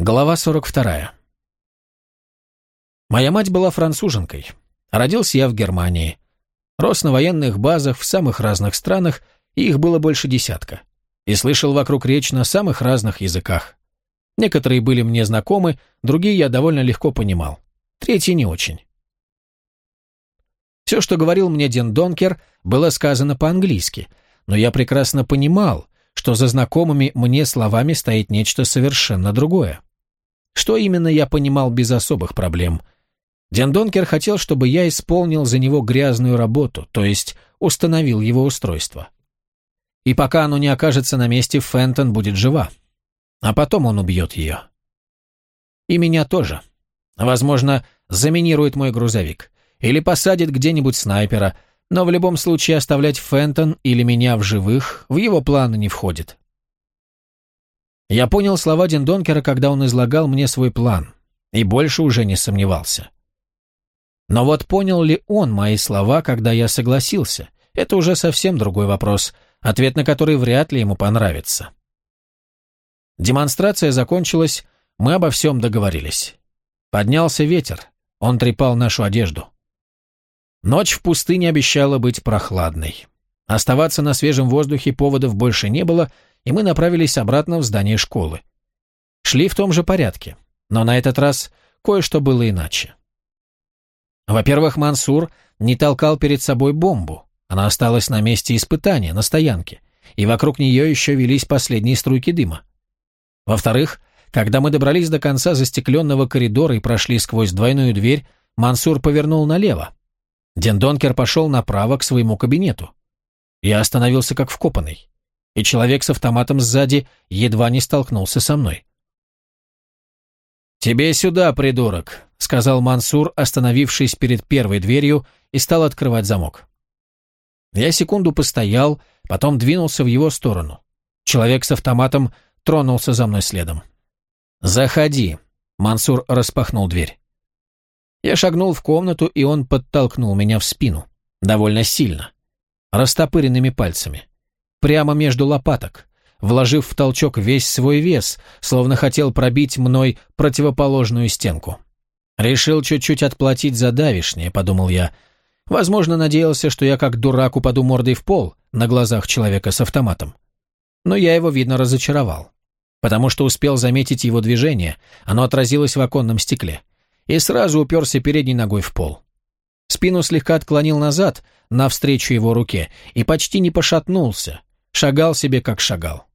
Глава 42. Моя мать была француженкой. Родился я в Германии. Рос на военных базах в самых разных странах, и их было больше десятка. И слышал вокруг речь на самых разных языках. Некоторые были мне знакомы, другие я довольно легко понимал. Третьи не очень. Все, что говорил мне Ден Донкер, было сказано по-английски, но я прекрасно понимал, что за знакомыми мне словами стоит нечто совершенно другое. Что именно я понимал без особых проблем. Ден Донкер хотел, чтобы я исполнил за него грязную работу, то есть установил его устройство. И пока оно не окажется на месте, Фентон будет жива. А потом он убьет ее. И меня тоже. Возможно, заминирует мой грузовик. Или посадит где-нибудь снайпера, но в любом случае оставлять Фентон или меня в живых в его планы не входит. Я понял слова Диндонкера, когда он излагал мне свой план, и больше уже не сомневался. Но вот понял ли он мои слова, когда я согласился, это уже совсем другой вопрос, ответ на который вряд ли ему понравится. Демонстрация закончилась, мы обо всем договорились. Поднялся ветер, он трепал нашу одежду. Ночь в пустыне обещала быть прохладной. Оставаться на свежем воздухе поводов больше не было — и мы направились обратно в здание школы. Шли в том же порядке, но на этот раз кое-что было иначе. Во-первых, Мансур не толкал перед собой бомбу, она осталась на месте испытания, на стоянке, и вокруг нее еще велись последние струйки дыма. Во-вторых, когда мы добрались до конца застекленного коридора и прошли сквозь двойную дверь, Мансур повернул налево. Дендонкер пошел направо к своему кабинету. Я остановился как вкопанный и человек с автоматом сзади едва не столкнулся со мной. «Тебе сюда, придурок», — сказал Мансур, остановившись перед первой дверью, и стал открывать замок. Я секунду постоял, потом двинулся в его сторону. Человек с автоматом тронулся за мной следом. «Заходи», — Мансур распахнул дверь. Я шагнул в комнату, и он подтолкнул меня в спину. Довольно сильно. Растопыренными пальцами прямо между лопаток, вложив в толчок весь свой вес, словно хотел пробить мной противоположную стенку. Решил чуть-чуть отплатить за давишнее, подумал я. Возможно, надеялся, что я как дурак упаду мордой в пол на глазах человека с автоматом. Но я его, видно, разочаровал. Потому что успел заметить его движение, оно отразилось в оконном стекле. И сразу уперся передней ногой в пол. Спину слегка отклонил назад, навстречу его руке, и почти не пошатнулся, шагал себе как шагал.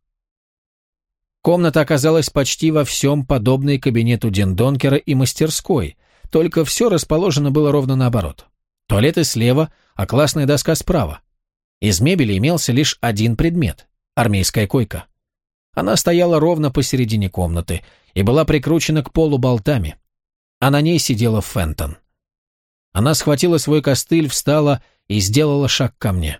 Комната оказалась почти во всем подобной кабинету Дендонкера и мастерской, только все расположено было ровно наоборот. Туалеты слева, а классная доска справа. Из мебели имелся лишь один предмет – армейская койка. Она стояла ровно посередине комнаты и была прикручена к полу болтами, а на ней сидела Фентон. Она схватила свой костыль, встала и сделала шаг ко мне.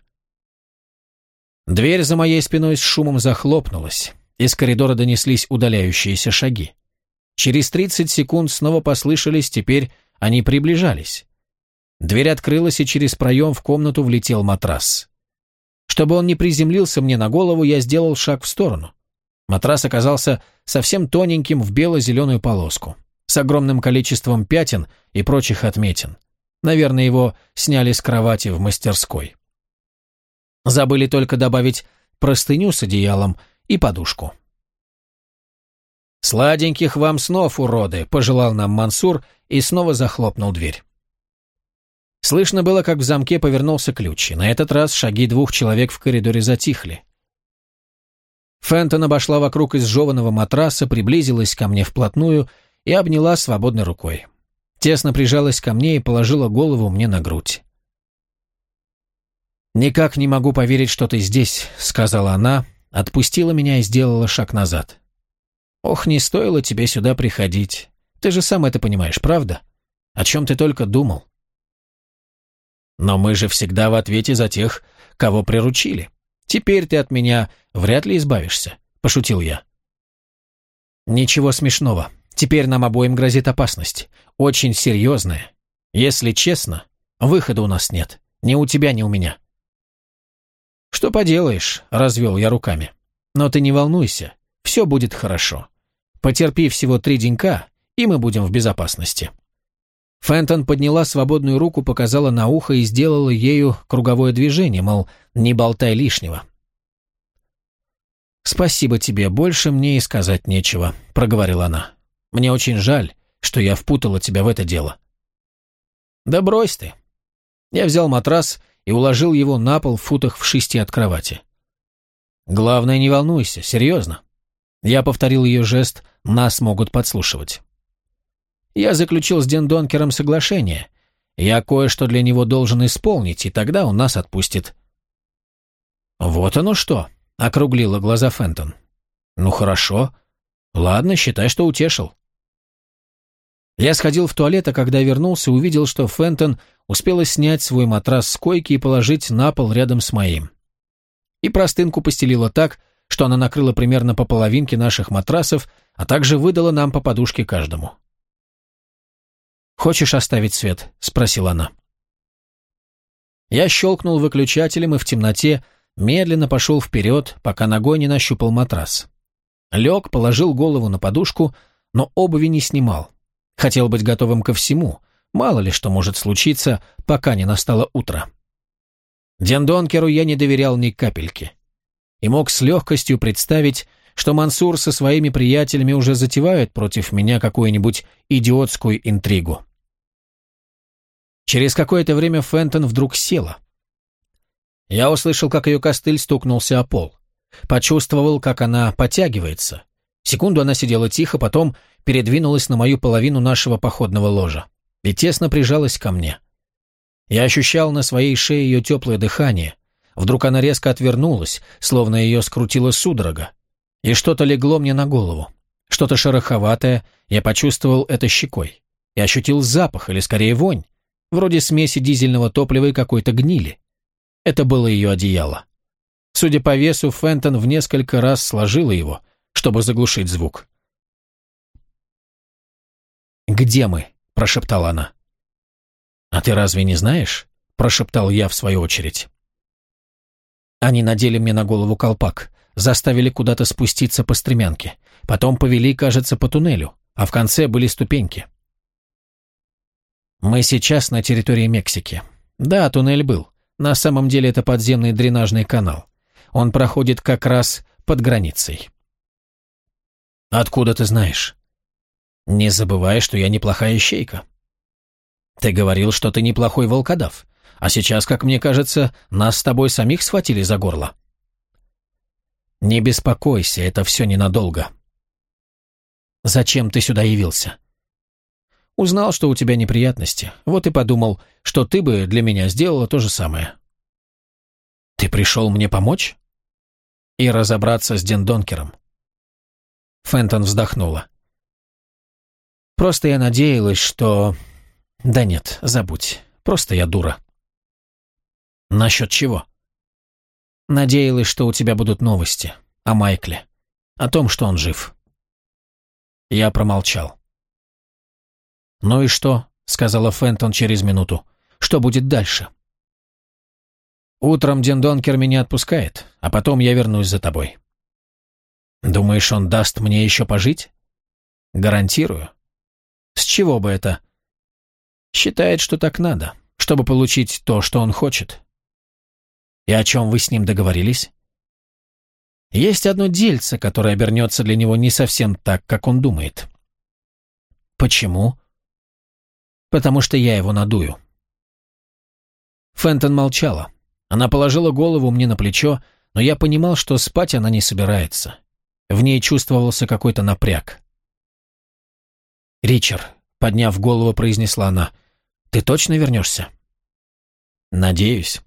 Дверь за моей спиной с шумом захлопнулась. Из коридора донеслись удаляющиеся шаги. Через 30 секунд снова послышались, теперь они приближались. Дверь открылась, и через проем в комнату влетел матрас. Чтобы он не приземлился мне на голову, я сделал шаг в сторону. Матрас оказался совсем тоненьким в бело-зеленую полоску, с огромным количеством пятен и прочих отметин. Наверное, его сняли с кровати в мастерской. Забыли только добавить простыню с одеялом и подушку. «Сладеньких вам снов, уроды!» – пожелал нам Мансур и снова захлопнул дверь. Слышно было, как в замке повернулся ключ, и на этот раз шаги двух человек в коридоре затихли. Фентон обошла вокруг изжеванного матраса, приблизилась ко мне вплотную и обняла свободной рукой. Тесно прижалась ко мне и положила голову мне на грудь. «Никак не могу поверить, что ты здесь», — сказала она, отпустила меня и сделала шаг назад. «Ох, не стоило тебе сюда приходить. Ты же сам это понимаешь, правда? О чем ты только думал?» «Но мы же всегда в ответе за тех, кого приручили. Теперь ты от меня вряд ли избавишься», — пошутил я. «Ничего смешного. Теперь нам обоим грозит опасность. Очень серьезная. Если честно, выхода у нас нет. Ни у тебя, ни у меня». «Что поделаешь?» – развел я руками. «Но ты не волнуйся, все будет хорошо. Потерпи всего три денька, и мы будем в безопасности». Фентон подняла свободную руку, показала на ухо и сделала ею круговое движение, мол, не болтай лишнего. «Спасибо тебе, больше мне и сказать нечего», — проговорила она. «Мне очень жаль, что я впутала тебя в это дело». «Да брось ты». Я взял матрас и уложил его на пол в футах в шести от кровати. «Главное, не волнуйся, серьезно». Я повторил ее жест, нас могут подслушивать. Я заключил с Ден Донкером соглашение. Я кое-что для него должен исполнить, и тогда он нас отпустит». «Вот оно что», — округлила глаза Фентон. «Ну хорошо. Ладно, считай, что утешил». Я сходил в туалет, а когда вернулся, увидел, что Фентон успела снять свой матрас с койки и положить на пол рядом с моим. И простынку постелила так, что она накрыла примерно по половинке наших матрасов, а также выдала нам по подушке каждому. «Хочешь оставить свет?» – спросила она. Я щелкнул выключателем и в темноте медленно пошел вперед, пока ногой не нащупал матрас. Лег, положил голову на подушку, но обуви не снимал. Хотел быть готовым ко всему, мало ли что может случиться, пока не настало утро. Дендонкеру я не доверял ни капельки. И мог с легкостью представить, что Мансур со своими приятелями уже затевают против меня какую-нибудь идиотскую интригу. Через какое-то время Фентон вдруг села. Я услышал, как ее костыль стукнулся о пол. Почувствовал, как она потягивается. Секунду она сидела тихо, потом передвинулась на мою половину нашего походного ложа и тесно прижалась ко мне. Я ощущал на своей шее ее теплое дыхание. Вдруг она резко отвернулась, словно ее скрутила судорога и что-то легло мне на голову. Что-то шероховатое, я почувствовал это щекой. И ощутил запах, или скорее вонь, вроде смеси дизельного топлива и какой-то гнили. Это было ее одеяло. Судя по весу, Фентон в несколько раз сложила его, чтобы заглушить звук. «Где мы?» – прошептала она. «А ты разве не знаешь?» – прошептал я в свою очередь. Они надели мне на голову колпак заставили куда-то спуститься по стремянке. Потом повели, кажется, по туннелю, а в конце были ступеньки. Мы сейчас на территории Мексики. Да, туннель был. На самом деле это подземный дренажный канал. Он проходит как раз под границей. Откуда ты знаешь? Не забывай, что я неплохая ищейка. Ты говорил, что ты неплохой волкодав, а сейчас, как мне кажется, нас с тобой самих схватили за горло. «Не беспокойся, это все ненадолго». «Зачем ты сюда явился?» «Узнал, что у тебя неприятности. Вот и подумал, что ты бы для меня сделала то же самое». «Ты пришел мне помочь?» «И разобраться с Дендонкером». Фентон вздохнула. «Просто я надеялась, что...» «Да нет, забудь. Просто я дура». «Насчет чего?» Надеялась, что у тебя будут новости о Майкле, о том, что он жив. Я промолчал. «Ну и что?» — сказала Фентон через минуту. «Что будет дальше?» «Утром Дендонкер меня отпускает, а потом я вернусь за тобой». «Думаешь, он даст мне еще пожить?» «Гарантирую». «С чего бы это?» «Считает, что так надо, чтобы получить то, что он хочет. И о чем вы с ним договорились? Есть одно дельце, которое обернется для него не совсем так, как он думает. Почему? Потому что я его надую. Фентон молчала. Она положила голову мне на плечо, но я понимал, что спать она не собирается. В ней чувствовался какой-то напряг. «Ричард», — подняв голову, произнесла она, — «ты точно вернешься?» «Надеюсь».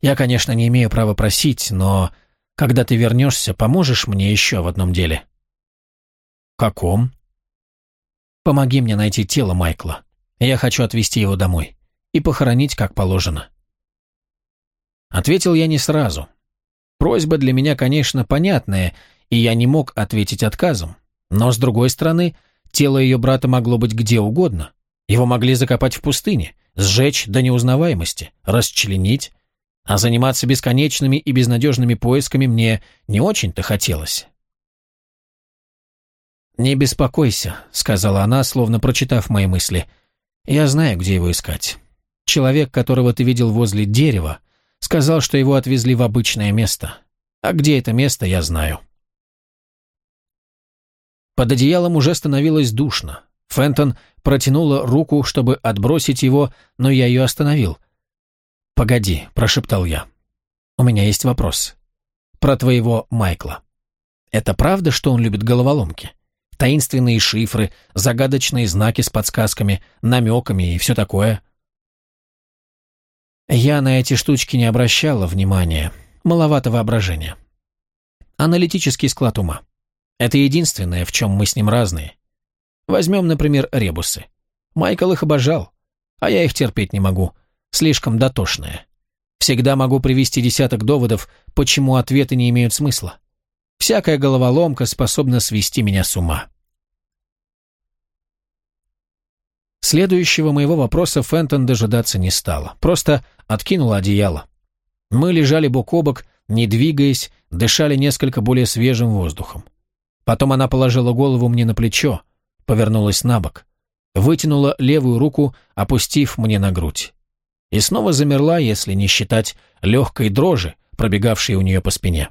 Я, конечно, не имею права просить, но когда ты вернешься, поможешь мне еще в одном деле». «Каком?» «Помоги мне найти тело Майкла. Я хочу отвезти его домой и похоронить, как положено». Ответил я не сразу. Просьба для меня, конечно, понятная, и я не мог ответить отказом. Но, с другой стороны, тело ее брата могло быть где угодно. Его могли закопать в пустыне, сжечь до неузнаваемости, расчленить, а заниматься бесконечными и безнадежными поисками мне не очень-то хотелось. «Не беспокойся», — сказала она, словно прочитав мои мысли. «Я знаю, где его искать. Человек, которого ты видел возле дерева, сказал, что его отвезли в обычное место. А где это место, я знаю». Под одеялом уже становилось душно. Фентон протянула руку, чтобы отбросить его, но я ее остановил. «Погоди», — прошептал я. «У меня есть вопрос. Про твоего Майкла. Это правда, что он любит головоломки? Таинственные шифры, загадочные знаки с подсказками, намеками и все такое?» Я на эти штучки не обращала внимания. Маловато воображения. Аналитический склад ума. Это единственное, в чем мы с ним разные. Возьмем, например, ребусы. Майкл их обожал, а я их терпеть не могу. Слишком дотошные. Всегда могу привести десяток доводов, почему ответы не имеют смысла. Всякая головоломка способна свести меня с ума. Следующего моего вопроса Фентон дожидаться не стала, просто откинула одеяло. Мы лежали бок о бок, не двигаясь, дышали несколько более свежим воздухом. Потом она положила голову мне на плечо, повернулась на бок, вытянула левую руку, опустив мне на грудь. И снова замерла, если не считать легкой дрожи, пробегавшей у нее по спине.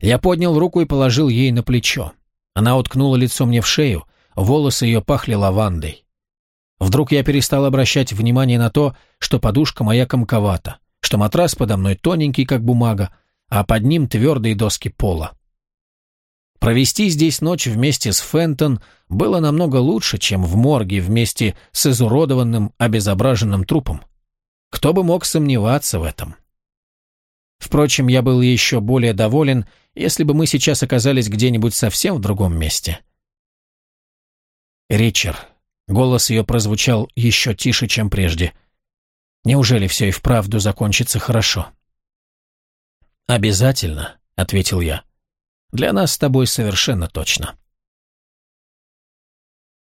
Я поднял руку и положил ей на плечо. Она уткнула лицо мне в шею, волосы ее пахли лавандой. Вдруг я перестал обращать внимание на то, что подушка моя комковата, что матрас подо мной тоненький, как бумага, а под ним твердые доски пола. Провести здесь ночь вместе с Фентон было намного лучше, чем в морге вместе с изуродованным, обезображенным трупом. Кто бы мог сомневаться в этом? Впрочем, я был еще более доволен, если бы мы сейчас оказались где-нибудь совсем в другом месте. Ричард. Голос ее прозвучал еще тише, чем прежде. Неужели все и вправду закончится хорошо? «Обязательно», — ответил я. Для нас с тобой совершенно точно.